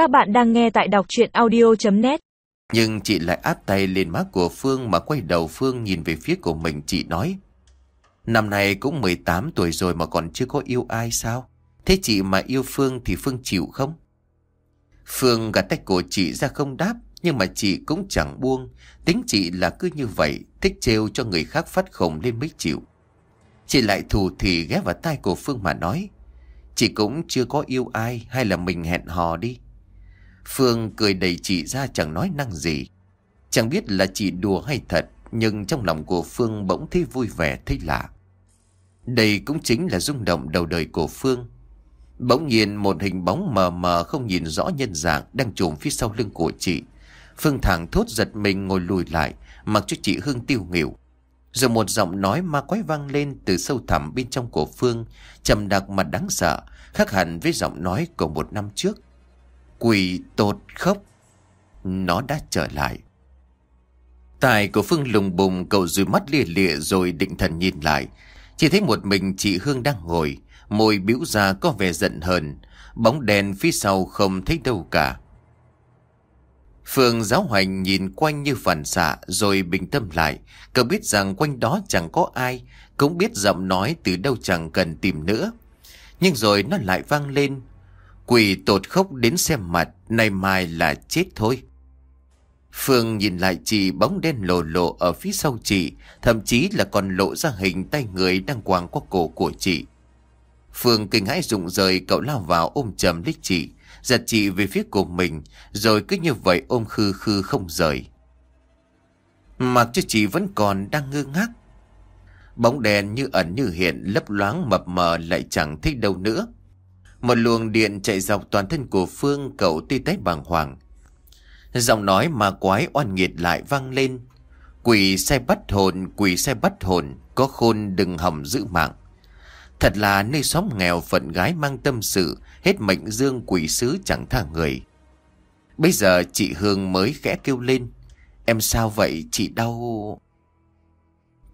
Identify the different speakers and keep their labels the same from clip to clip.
Speaker 1: Các bạn đang nghe tại đọc chuyện audio.net
Speaker 2: Nhưng chị lại áp tay lên má của Phương mà quay đầu Phương nhìn về phía của mình, chị nói, Năm nay cũng 18 tuổi rồi mà còn chưa có yêu ai sao? Thế chị mà yêu Phương thì Phương chịu không? Phương gạt tay của chị ra không đáp, Nhưng mà chị cũng chẳng buông Tính chị là cứ như vậy, Thích trêu cho người khác phát khổng lên mới chịu Chị lại thù thì ghé vào tai của Phương mà nói, Chị cũng chưa có yêu ai, Hay là mình hẹn hò đi Phương cười đầy chị ra chẳng nói năng gì Chẳng biết là chị đùa hay thật Nhưng trong lòng của Phương bỗng thấy vui vẻ thấy lạ Đây cũng chính là rung động đầu đời của Phương Bỗng nhiên một hình bóng mờ mờ không nhìn rõ nhân dạng đang trùm phía sau lưng của chị. Phương thẳng thốt giật mình ngồi lùi lại, mặc cho chị Hương tiêu nghỉu. Rồi một giọng nói ma quái vang lên từ sâu thẳm bên trong của Phương, trầm đặc mà đáng sợ, khác hẳn với giọng nói của một năm trước. Quỷ tột khóc. Nó đã trở lại. Tài của Phương lùng bùng cậu rùi mắt lìa lịa rồi định thần nhìn lại. Chỉ thấy một mình chị Hương đang ngồi, môi biểu ra có vẻ giận hờn, bóng đèn phía sau không thấy đâu cả. Phương giáo hoành nhìn quanh như phản xạ rồi bình tâm lại, cậu biết rằng quanh đó chẳng có ai, cũng biết giọng nói từ đâu chẳng cần tìm nữa. Nhưng rồi nó lại vang lên, quỷ tột khóc đến xem mặt, nay mai là chết thôi. Phương nhìn lại chị bóng đen lồ lộ ở phía sau chị, thậm chí là còn lộ ra hình tay người đang quàng qua cổ của chị. Phương kinh hãi rụng rời cậu lao vào ôm chầm lấy chị, giật chị về phía của mình, rồi cứ như vậy ôm khư khư không rời. Mặc cho chị vẫn còn đang ngơ ngác. Bóng đèn như ẩn như hiện lấp loáng mập mờ lại chẳng thấy đâu nữa. Một luồng điện chạy dọc toàn thân của Phương cậu ti tét bàng hoàng. Giọng nói mà quái oan nghiệt lại vang lên. Quỷ xe bắt hồn, quỷ xe bắt hồn, có khôn đừng hầm giữ mạng. Thật là nơi xóm nghèo phận gái mang tâm sự, hết mệnh dương quỷ sứ chẳng tha người. Bây giờ chị Hương mới khẽ kêu lên. Em sao vậy chị đau...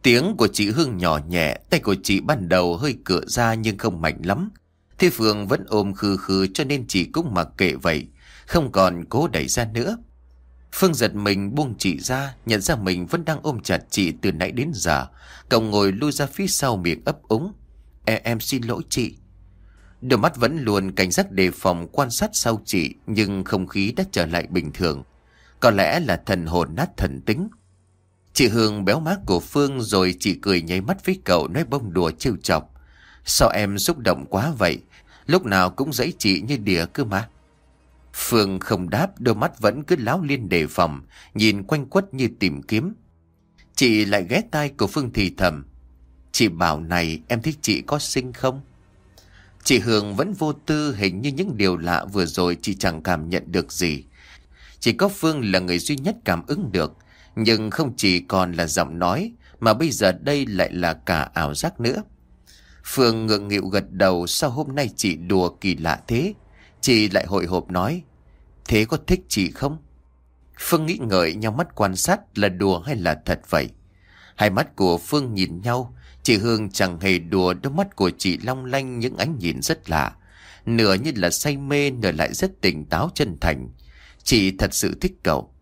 Speaker 2: Tiếng của chị Hương nhỏ nhẹ, tay của chị ban đầu hơi cựa ra nhưng không mạnh lắm. Thế Phương vẫn ôm khư khư cho nên chị cũng mặc kệ vậy, không còn cố đẩy ra nữa. Phương giật mình buông chị ra, nhận ra mình vẫn đang ôm chặt chị từ nãy đến giờ. Cậu ngồi lui ra phía sau miệng ấp úng. Em, em xin lỗi chị. Đôi mắt vẫn luôn cảnh giác đề phòng quan sát sau chị nhưng không khí đã trở lại bình thường. Có lẽ là thần hồn nát thần tính. Chị Hương béo mát của Phương rồi chị cười nháy mắt với cậu nói bông đùa trêu chọc. Sao em xúc động quá vậy? Lúc nào cũng dãy chị như đỉa cơ mà. Phương không đáp, đôi mắt vẫn cứ láo liên đề phòng, nhìn quanh quất như tìm kiếm. Chị lại ghé tai của Phương thì thầm. Chị bảo này em thích chị có xinh không? Chị Hương vẫn vô tư hình như những điều lạ vừa rồi chị chẳng cảm nhận được gì. Chỉ có Phương là người duy nhất cảm ứng được. Nhưng không chỉ còn là giọng nói mà bây giờ đây lại là cả ảo giác nữa. Phương ngượng nghịu gật đầu sau hôm nay chị đùa kỳ lạ thế. Chị lại hội hộp nói Thế có thích chị không? Phương nghĩ ngợi nhau mắt quan sát là đùa hay là thật vậy? Hai mắt của Phương nhìn nhau Chị Hương chẳng hề đùa đôi mắt của chị long lanh những ánh nhìn rất lạ. Nửa như là say mê, nửa lại rất tỉnh táo chân thành. Chị thật sự thích cậu.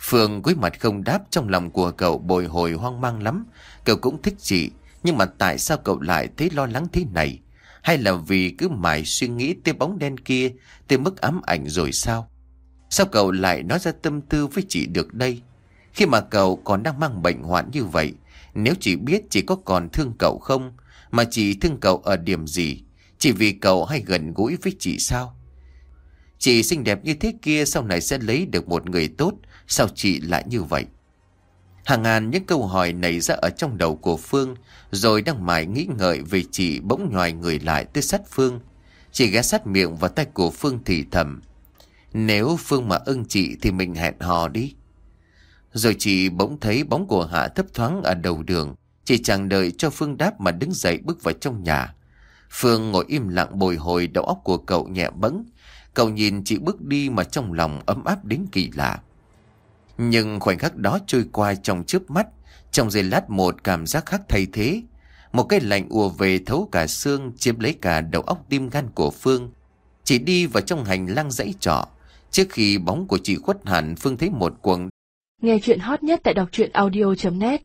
Speaker 2: Phương cúi mặt không đáp trong lòng của cậu bồi hồi hoang mang lắm. Cậu cũng thích chị, nhưng mà tại sao cậu lại thấy lo lắng thế này? Hay là vì cứ mãi suy nghĩ tới bóng đen kia, tới mức ám ảnh rồi sao? Sao cậu lại nói ra tâm tư với chị được đây? Khi mà cậu còn đang mang bệnh hoạn như vậy, nếu chị biết chị có còn thương cậu không, mà chị thương cậu ở điểm gì, chỉ vì cậu hay gần gũi với chị sao? Chị xinh đẹp như thế kia sau này sẽ lấy được một người tốt, sao chị lại như vậy? Hàng ngàn những câu hỏi nảy ra ở trong đầu của Phương, rồi đang mải nghĩ ngợi về chị bỗng nhòi người lại tới sát Phương. Chị ghé sát miệng vào tay của Phương thì thầm. Nếu Phương mà ưng chị thì mình hẹn hò đi. Rồi chị bỗng thấy bóng của Hạ thấp thoáng ở đầu đường. Chị chẳng đợi cho Phương đáp mà đứng dậy bước vào trong nhà. Phương ngồi im lặng bồi hồi đầu óc của cậu nhẹ bấn. Cậu nhìn chị bước đi mà trong lòng ấm áp đến kỳ lạ. Nhưng khoảnh khắc đó trôi qua trong chớp mắt, trong giây lát một cảm giác khác thay thế. Một cái lạnh ùa về thấu cả xương, chiếm lấy cả đầu óc tim gan của Phương. Chỉ đi vào trong hành lang dãy trọ, Trước khi bóng của chị khuất hẳn Phương thấy một cuồng
Speaker 3: Nghe chuyện hot nhất tại đọc truyện audio.net